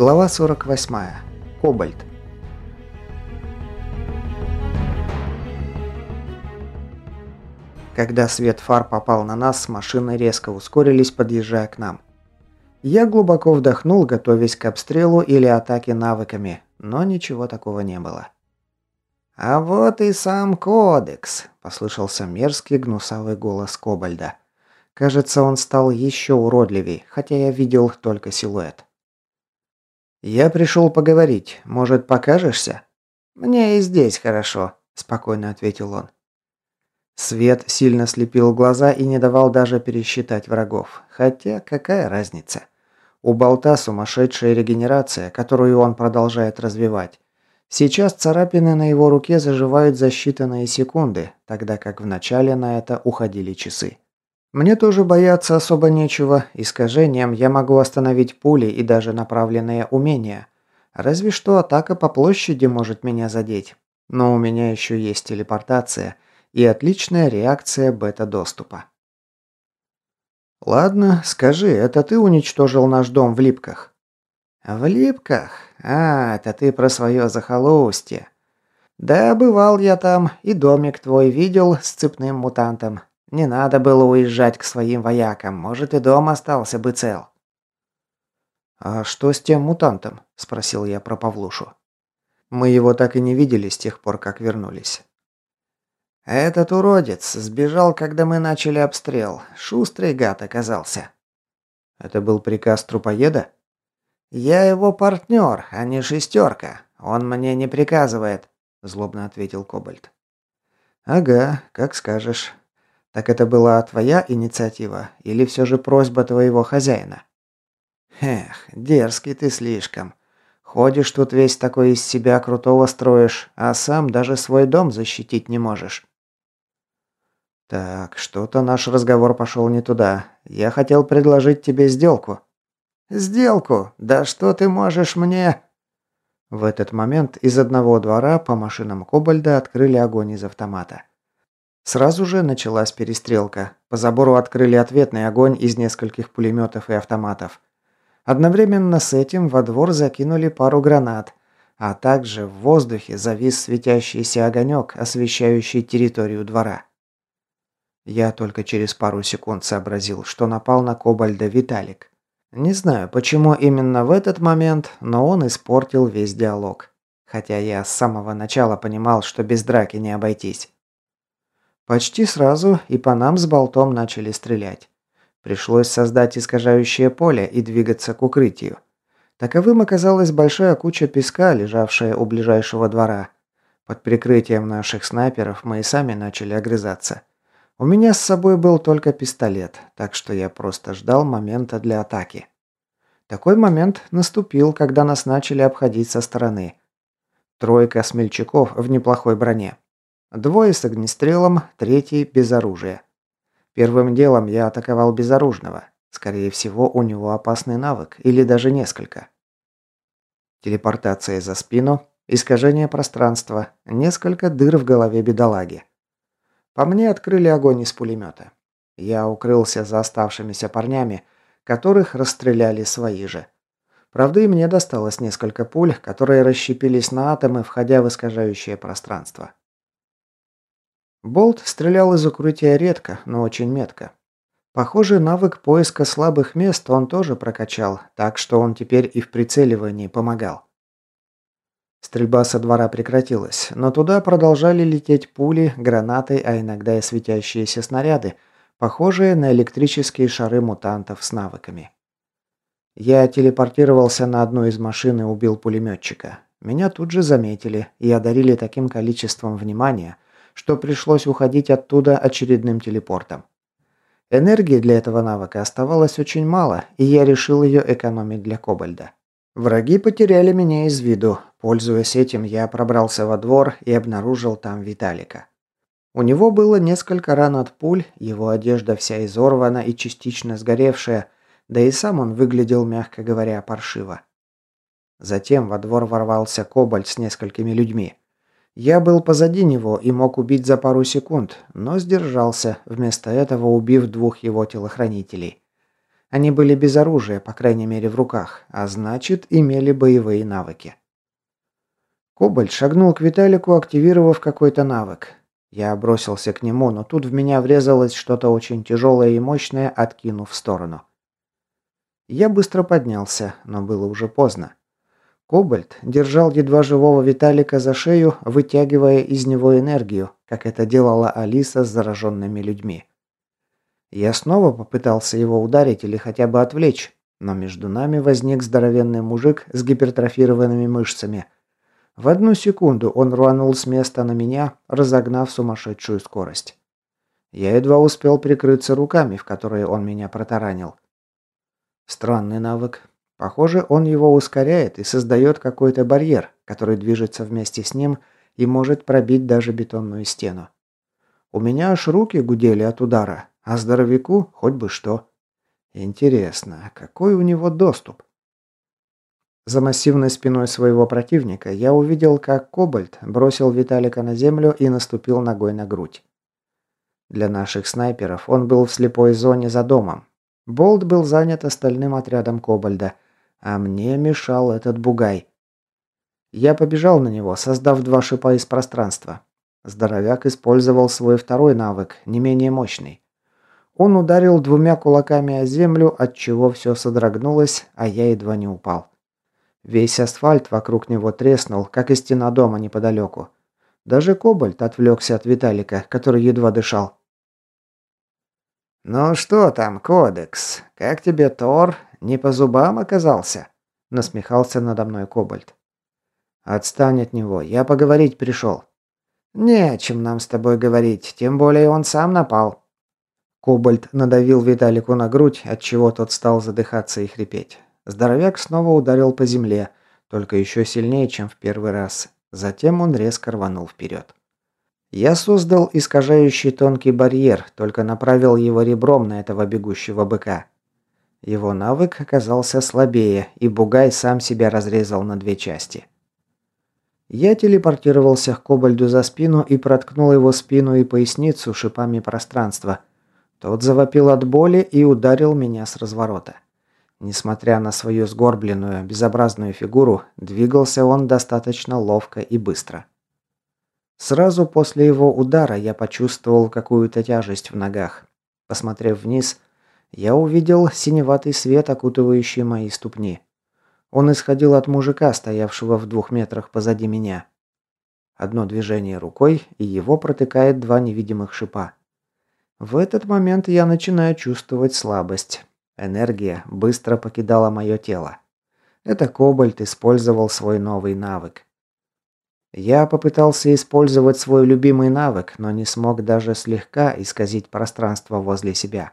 Глава 48. Кобальт. Когда свет фар попал на нас, машины резко ускорились, подъезжая к нам. Я глубоко вдохнул, готовясь к обстрелу или атаке навыками, но ничего такого не было. «А вот и сам кодекс», – послышался мерзкий гнусавый голос Кобальда. Кажется, он стал еще уродливей, хотя я видел только силуэт. «Я пришел поговорить. Может, покажешься?» «Мне и здесь хорошо», – спокойно ответил он. Свет сильно слепил глаза и не давал даже пересчитать врагов. Хотя какая разница? У болта сумасшедшая регенерация, которую он продолжает развивать. Сейчас царапины на его руке заживают за считанные секунды, тогда как в начале на это уходили часы. Мне тоже бояться особо нечего. Искажением я могу остановить пули и даже направленные умения. Разве что атака по площади может меня задеть. Но у меня еще есть телепортация и отличная реакция бета-доступа. «Ладно, скажи, это ты уничтожил наш дом в Липках?» «В Липках? А, это ты про свое захолустье. Да, бывал я там, и домик твой видел с цепным мутантом. Не надо было уезжать к своим воякам, может и дом остался бы цел. «А что с тем мутантом?» – спросил я про Павлушу. Мы его так и не видели с тех пор, как вернулись. «Этот уродец сбежал, когда мы начали обстрел. Шустрый гад оказался». «Это был приказ трупоеда?» «Я его партнер, а не шестерка. Он мне не приказывает», – злобно ответил Кобальт. «Ага, как скажешь. Так это была твоя инициатива или все же просьба твоего хозяина? Эх, дерзкий ты слишком. Ходишь тут весь такой из себя крутого строишь, а сам даже свой дом защитить не можешь. Так, что-то наш разговор пошел не туда. Я хотел предложить тебе сделку. Сделку? Да что ты можешь мне? В этот момент из одного двора по машинам Кобальда открыли огонь из автомата. Сразу же началась перестрелка. По забору открыли ответный огонь из нескольких пулеметов и автоматов. Одновременно с этим во двор закинули пару гранат, а также в воздухе завис светящийся огонек, освещающий территорию двора. Я только через пару секунд сообразил, что напал на Кобальда Виталик. Не знаю, почему именно в этот момент, но он испортил весь диалог. Хотя я с самого начала понимал, что без драки не обойтись. Почти сразу и по нам с болтом начали стрелять. Пришлось создать искажающее поле и двигаться к укрытию. Таковым оказалась большая куча песка, лежавшая у ближайшего двора. Под прикрытием наших снайперов мы и сами начали огрызаться. У меня с собой был только пистолет, так что я просто ждал момента для атаки. Такой момент наступил, когда нас начали обходить со стороны. Тройка смельчаков в неплохой броне. Двое с огнестрелом, третий без оружия. Первым делом я атаковал безоружного. Скорее всего, у него опасный навык, или даже несколько. Телепортация за спину, искажение пространства, несколько дыр в голове бедолаги. По мне открыли огонь из пулемета. Я укрылся за оставшимися парнями, которых расстреляли свои же. Правда, и мне досталось несколько пуль, которые расщепились на атомы, входя в искажающее пространство. Болт стрелял из укрытия редко, но очень метко. Похоже, навык поиска слабых мест он тоже прокачал, так что он теперь и в прицеливании помогал. Стрельба со двора прекратилась, но туда продолжали лететь пули, гранаты, а иногда и светящиеся снаряды, похожие на электрические шары мутантов с навыками. Я телепортировался на одну из машин и убил пулеметчика. Меня тут же заметили и одарили таким количеством внимания – что пришлось уходить оттуда очередным телепортом. Энергии для этого навыка оставалось очень мало, и я решил ее экономить для Кобальда. Враги потеряли меня из виду. Пользуясь этим, я пробрался во двор и обнаружил там Виталика. У него было несколько ран от пуль, его одежда вся изорвана и частично сгоревшая, да и сам он выглядел, мягко говоря, паршиво. Затем во двор ворвался Кобальд с несколькими людьми. Я был позади него и мог убить за пару секунд, но сдержался, вместо этого убив двух его телохранителей. Они были без оружия, по крайней мере в руках, а значит, имели боевые навыки. Кобальт шагнул к Виталику, активировав какой-то навык. Я бросился к нему, но тут в меня врезалось что-то очень тяжелое и мощное, откинув в сторону. Я быстро поднялся, но было уже поздно. Кобальт держал едва живого Виталика за шею, вытягивая из него энергию, как это делала Алиса с зараженными людьми. Я снова попытался его ударить или хотя бы отвлечь, но между нами возник здоровенный мужик с гипертрофированными мышцами – в одну секунду он рванул с места на меня, разогнав сумасшедшую скорость. Я едва успел прикрыться руками, в которые он меня протаранил. Странный навык. Похоже, он его ускоряет и создает какой-то барьер, который движется вместе с ним и может пробить даже бетонную стену. У меня аж руки гудели от удара, а здоровяку хоть бы что. Интересно, какой у него доступ? За массивной спиной своего противника я увидел, как Кобальт бросил Виталика на землю и наступил ногой на грудь. Для наших снайперов он был в слепой зоне за домом. Болт был занят остальным отрядом Кобальда, а мне мешал этот бугай. Я побежал на него, создав два шипа из пространства. Здоровяк использовал свой второй навык, не менее мощный. Он ударил двумя кулаками о землю, от чего все содрогнулось, а я едва не упал. Весь асфальт вокруг него треснул, как и стена дома неподалеку. Даже Кобальт отвлекся от Виталика, который едва дышал. «Ну что там, Кодекс? Как тебе Тор? Не по зубам оказался?» Насмехался надо мной Кобальт. «Отстань от него, я поговорить пришел». «Не о чем нам с тобой говорить, тем более он сам напал». Кобальт надавил Виталику на грудь, отчего тот стал задыхаться и хрипеть. Здоровяк снова ударил по земле, только еще сильнее, чем в первый раз. Затем он резко рванул вперед. Я создал искажающий тонкий барьер, только направил его ребром на этого бегущего быка. Его навык оказался слабее, и Бугай сам себя разрезал на две части. Я телепортировался к Кобальду за спину и проткнул его спину и поясницу шипами пространства. Тот завопил от боли и ударил меня с разворота. Несмотря на свою сгорбленную, безобразную фигуру, двигался он достаточно ловко и быстро. Сразу после его удара я почувствовал какую-то тяжесть в ногах. Посмотрев вниз, я увидел синеватый свет, окутывающий мои ступни. Он исходил от мужика, стоявшего в двух метрах позади меня. Одно движение рукой, и его протыкает два невидимых шипа. В этот момент я начинаю чувствовать слабость. Энергия быстро покидала мое тело. Это Кобальт использовал свой новый навык. Я попытался использовать свой любимый навык, но не смог даже слегка исказить пространство возле себя.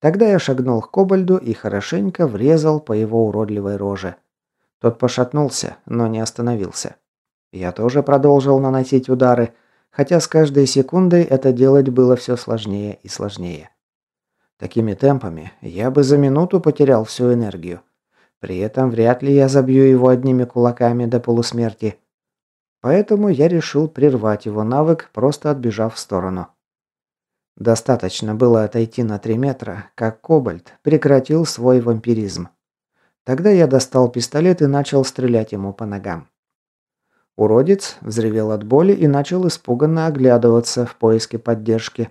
Тогда я шагнул к Кобальду и хорошенько врезал по его уродливой роже. Тот пошатнулся, но не остановился. Я тоже продолжил наносить удары, хотя с каждой секундой это делать было все сложнее и сложнее. Такими темпами я бы за минуту потерял всю энергию. При этом вряд ли я забью его одними кулаками до полусмерти. Поэтому я решил прервать его навык, просто отбежав в сторону. Достаточно было отойти на три метра, как Кобальт прекратил свой вампиризм. Тогда я достал пистолет и начал стрелять ему по ногам. Уродец взревел от боли и начал испуганно оглядываться в поиске поддержки.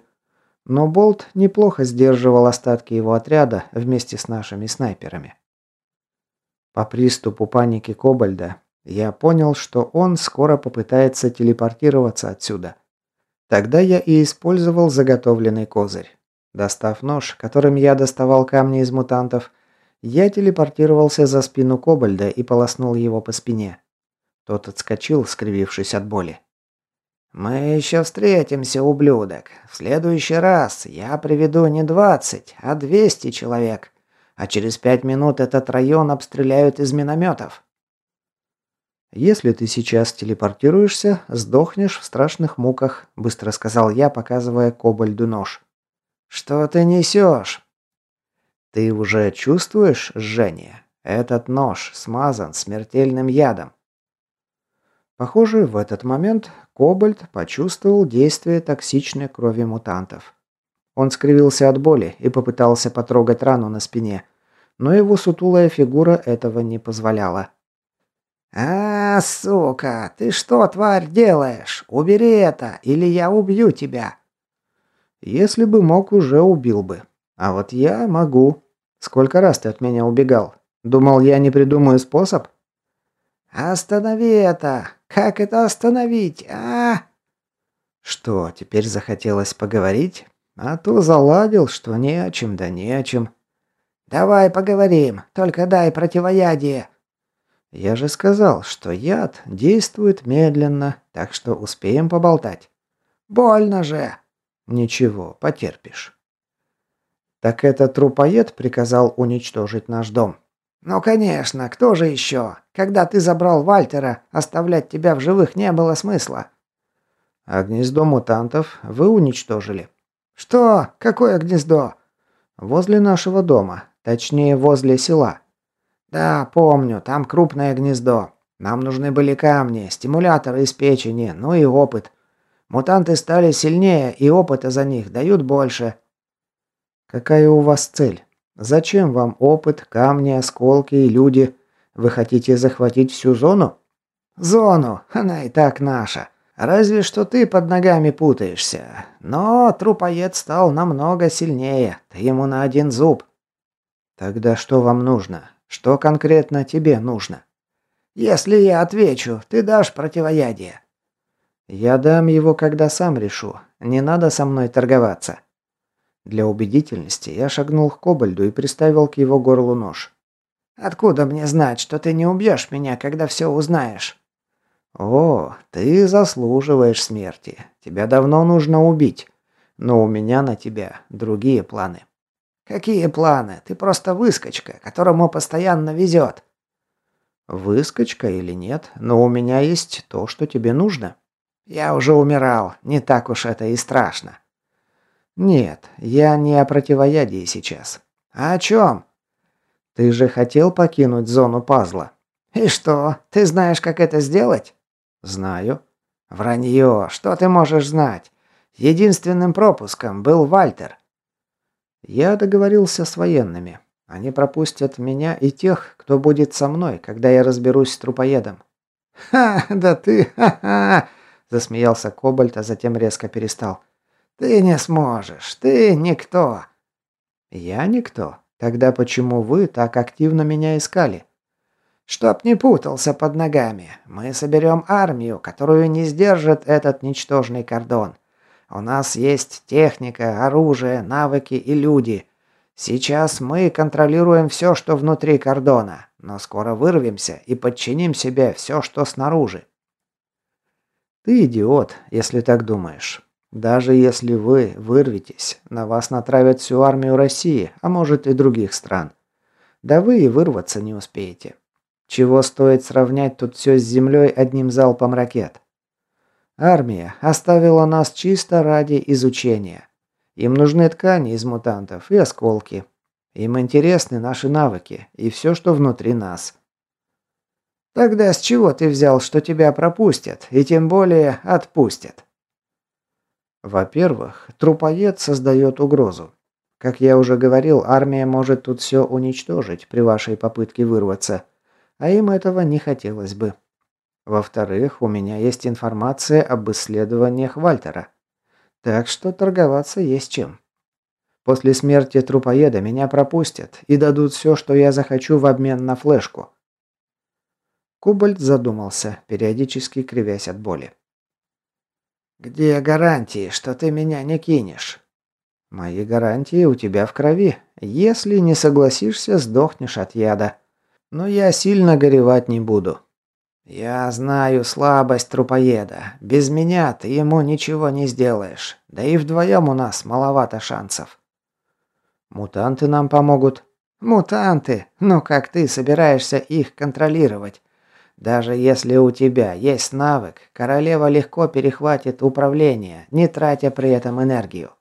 Но Болт неплохо сдерживал остатки его отряда вместе с нашими снайперами. По приступу паники Кобальда я понял, что он скоро попытается телепортироваться отсюда. Тогда я и использовал заготовленный козырь. Достав нож, которым я доставал камни из мутантов, я телепортировался за спину Кобальда и полоснул его по спине. Тот отскочил, скривившись от боли. «Мы еще встретимся, ублюдок. В следующий раз я приведу не двадцать, а двести человек. А через пять минут этот район обстреляют из минометов». «Если ты сейчас телепортируешься, сдохнешь в страшных муках», – быстро сказал я, показывая Кобальду нож. «Что ты несешь?» «Ты уже чувствуешь жжение? Этот нож смазан смертельным ядом. Похоже, в этот момент Кобальт почувствовал действие токсичной крови мутантов. Он скривился от боли и попытался потрогать рану на спине, но его сутулая фигура этого не позволяла. «А, сука, ты что, тварь, делаешь? Убери это, или я убью тебя!» «Если бы мог, уже убил бы. А вот я могу. Сколько раз ты от меня убегал? Думал, я не придумаю способ?» «Останови это! Как это остановить, а?» Что, теперь захотелось поговорить? А то заладил, что не о чем, да не о чем. «Давай поговорим, только дай противоядие!» Я же сказал, что яд действует медленно, так что успеем поболтать. Больно же. Ничего, потерпишь. Так этот трупоед приказал уничтожить наш дом. Ну, конечно, кто же еще? Когда ты забрал Вальтера, оставлять тебя в живых не было смысла. А гнездо мутантов вы уничтожили. Что? Какое гнездо? Возле нашего дома, точнее, возле села. «Да, помню, там крупное гнездо. Нам нужны были камни, стимуляторы из печени, ну и опыт. Мутанты стали сильнее, и опыта за них дают больше». «Какая у вас цель? Зачем вам опыт, камни, осколки и люди? Вы хотите захватить всю зону?» «Зону? Она и так наша. Разве что ты под ногами путаешься. Но трупоед стал намного сильнее. Ты ему на один зуб». «Тогда что вам нужно? Что конкретно тебе нужно? Если я отвечу, ты дашь противоядие. Я дам его, когда сам решу. Не надо со мной торговаться. Для убедительности я шагнул к Кобальду и приставил к его горлу нож. Откуда мне знать, что ты не убьешь меня, когда все узнаешь? О, ты заслуживаешь смерти. Тебя давно нужно убить. Но у меня на тебя другие планы. «Какие планы? Ты просто выскочка, которому постоянно везет». «Выскочка или нет, но у меня есть то, что тебе нужно». «Я уже умирал, не так уж это и страшно». «Нет, я не о противоядии сейчас». «А о чем?» «Ты же хотел покинуть зону пазла». «И что, ты знаешь, как это сделать?» «Знаю». «Вранье, что ты можешь знать? Единственным пропуском был Вальтер. Я договорился с военными. Они пропустят меня и тех, кто будет со мной, когда я разберусь с трупоедом. Ха, да ты, ха-ха, засмеялся Кобальт, а затем резко перестал. Ты не сможешь, ты никто. Я никто. Тогда почему вы так активно меня искали? Чтоб не путался под ногами. Мы соберем армию, которую не сдержит этот ничтожный кордон. У нас есть техника, оружие, навыки и люди. Сейчас мы контролируем все, что внутри кордона, но скоро вырвемся и подчиним себе все, что снаружи. Ты идиот, если так думаешь. Даже если вы вырветесь, на вас натравят всю армию России, а может и других стран. Да вы и вырваться не успеете. Чего стоит сравнять тут все с землей одним залпом ракет? Армия оставила нас чисто ради изучения. Им нужны ткани из мутантов и осколки. Им интересны наши навыки и все, что внутри нас. Тогда с чего ты взял, что тебя пропустят и тем более отпустят? Во-первых, трупоед создает угрозу. Как я уже говорил, армия может тут все уничтожить при вашей попытке вырваться, а им этого не хотелось бы. Во-вторых, у меня есть информация об исследованиях Вальтера. Так что торговаться есть чем. После смерти трупоеда меня пропустят и дадут все, что я захочу в обмен на флешку. Кобальт задумался, периодически кривясь от боли. «Где гарантии, что ты меня не кинешь?» «Мои гарантии у тебя в крови. Если не согласишься, сдохнешь от яда. Но я сильно горевать не буду. «Я знаю слабость трупоеда. Без меня ты ему ничего не сделаешь. Да и вдвоем у нас маловато шансов». «Мутанты нам помогут». «Мутанты? Ну как ты собираешься их контролировать? Даже если у тебя есть навык, королева легко перехватит управление, не тратя при этом энергию».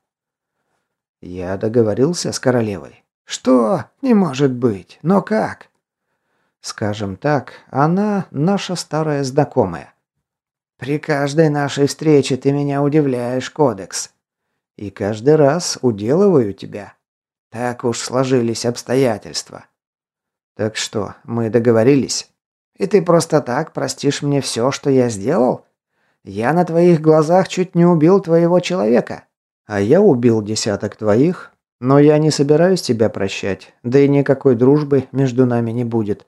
«Я договорился с королевой». «Что? Не может быть. Но как?» Скажем так, она наша старая знакомая. При каждой нашей встрече ты меня удивляешь, Кодекс. И каждый раз уделываю тебя. Так уж сложились обстоятельства. Так что, мы договорились? И ты просто так простишь мне все, что я сделал? Я на твоих глазах чуть не убил твоего человека. А я убил десяток твоих, но я не собираюсь тебя прощать, да и никакой дружбы между нами не будет.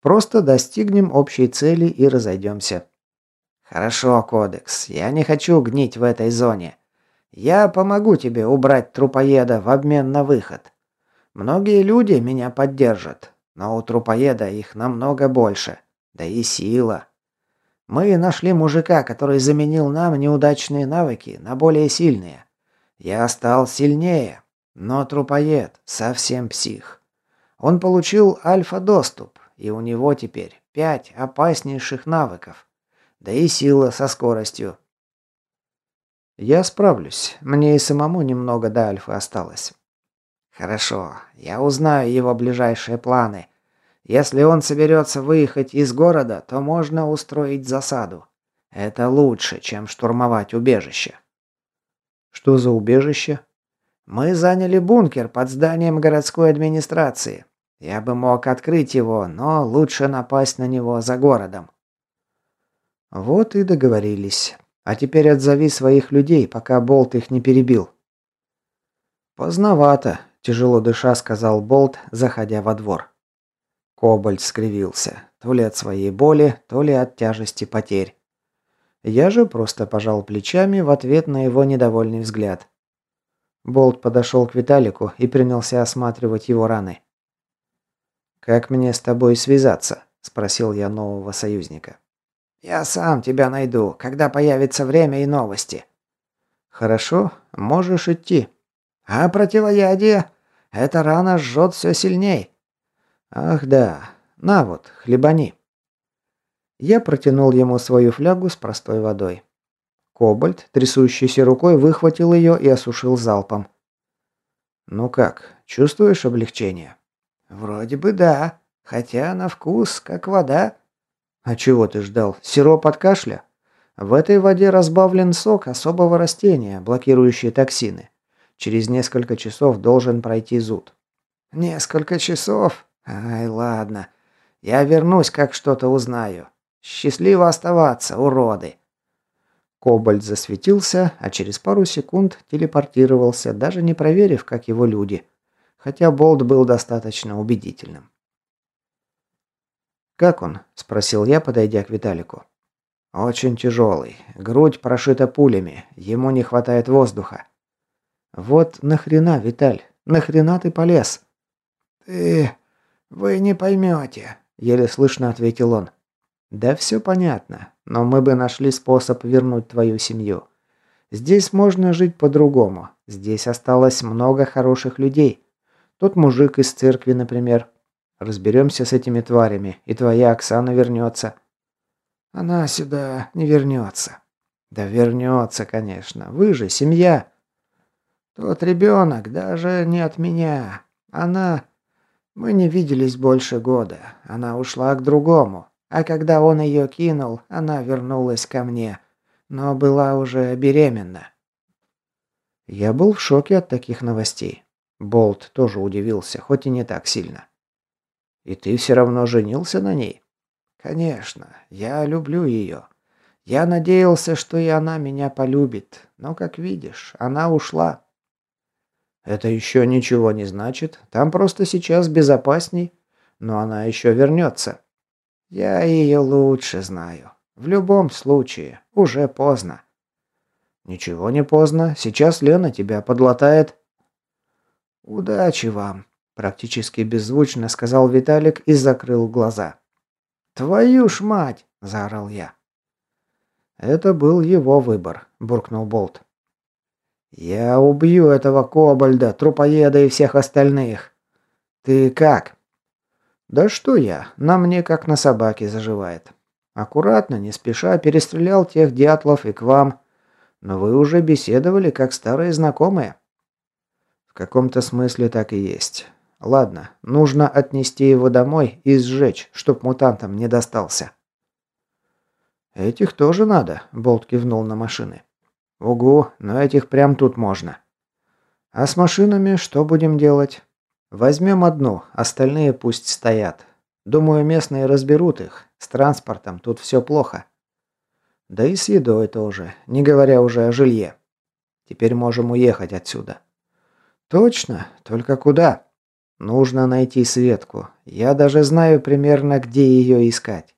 Просто достигнем общей цели и разойдемся. Хорошо, Кодекс, я не хочу гнить в этой зоне. Я помогу тебе убрать трупоеда в обмен на выход. Многие люди меня поддержат, но у трупоеда их намного больше. Да и сила. Мы нашли мужика, который заменил нам неудачные навыки на более сильные. Я стал сильнее, но трупоед совсем псих. Он получил альфа-доступ, и у него теперь пять опаснейших навыков. Да и сила со скоростью. Я справлюсь. Мне и самому немного до альфы осталось. Хорошо, я узнаю его ближайшие планы. Если он соберется выехать из города, то можно устроить засаду. Это лучше, чем штурмовать убежище. Что за убежище? Мы заняли бункер под зданием городской администрации. Я бы мог открыть его, но лучше напасть на него за городом. Вот и договорились. А теперь отзови своих людей, пока Болт их не перебил». «Поздновато», – тяжело дыша сказал Болт, заходя во двор. Кобальт скривился, то ли от своей боли, то ли от тяжести потерь. Я же просто пожал плечами в ответ на его недовольный взгляд. Болт подошел к Виталику и принялся осматривать его раны. «Как мне с тобой связаться?» – спросил я нового союзника. Я сам тебя найду, когда появится время и новости. Хорошо, можешь идти. А противоядие? Эта рана жжет все сильней. Ах да, на вот, хлебани. Я протянул ему свою флягу с простой водой. Кобальт, трясущейся рукой, выхватил ее и осушил залпом. «Ну как, чувствуешь облегчение?» «Вроде бы да, хотя на вкус как вода». А чего ты ждал? Сироп от кашля? В этой воде разбавлен сок особого растения, блокирующий токсины. Через несколько часов должен пройти зуд. Несколько часов? Ай, ладно. Я вернусь, как что-то узнаю. Счастливо оставаться, уроды. Кобальт засветился, а через пару секунд телепортировался, даже не проверив, как его люди. Хотя болт был достаточно убедительным. «Как он?» – спросил я, подойдя к Виталику. «Очень тяжелый. Грудь прошита пулями. Ему не хватает воздуха». «Вот нахрена, Виталь? Нахрена ты полез?» «Ты... вы не поймете», – еле слышно ответил он. «Да все понятно, но мы бы нашли способ вернуть твою семью. Здесь можно жить по-другому. Здесь осталось много хороших людей. Тот мужик из церкви, например, Разберемся с этими тварями, и твоя Оксана вернется». «Она сюда не вернется». «Да вернется, конечно. Вы же семья». «Тот ребенок даже не от меня. Она...» «Мы не виделись больше года. Она ушла к другому. А когда он ее кинул, она вернулась ко мне. Но была уже беременна». Я был в шоке от таких новостей. Болт тоже удивился, хоть и не так сильно. И ты все равно женился на ней? Конечно, я люблю ее. Я надеялся, что и она меня полюбит, но, как видишь, она ушла. Это еще ничего не значит. Там просто сейчас безопасней, но она еще вернется. Я ее лучше знаю. В любом случае, уже поздно. Ничего не поздно. Сейчас Лена тебя подлатает. Удачи вам. Практически беззвучно сказал Виталик и закрыл глаза. «Твою ж мать!» – заорал я. «Это был его выбор», – буркнул Болт. «Я убью этого кобальда, трупоеда и всех остальных. Ты как?» «Да что я, на мне как на собаке заживает. Аккуратно, не спеша, перестрелял тех дятлов и к вам. Но вы уже беседовали, как старые знакомые». «В каком-то смысле так и есть. Ладно, нужно отнести его домой и сжечь, чтоб мутантам не достался. Этих тоже надо, Болт кивнул на машины. Угу, но этих прям тут можно. А с машинами что будем делать? Возьмем одну, остальные пусть стоят. Думаю, местные разберут их. С транспортом тут все плохо. Да и с едой тоже, не говоря уже о жилье. Теперь можем уехать отсюда. Точно, только куда? Нужно найти Светку. Я даже знаю примерно, где ее искать.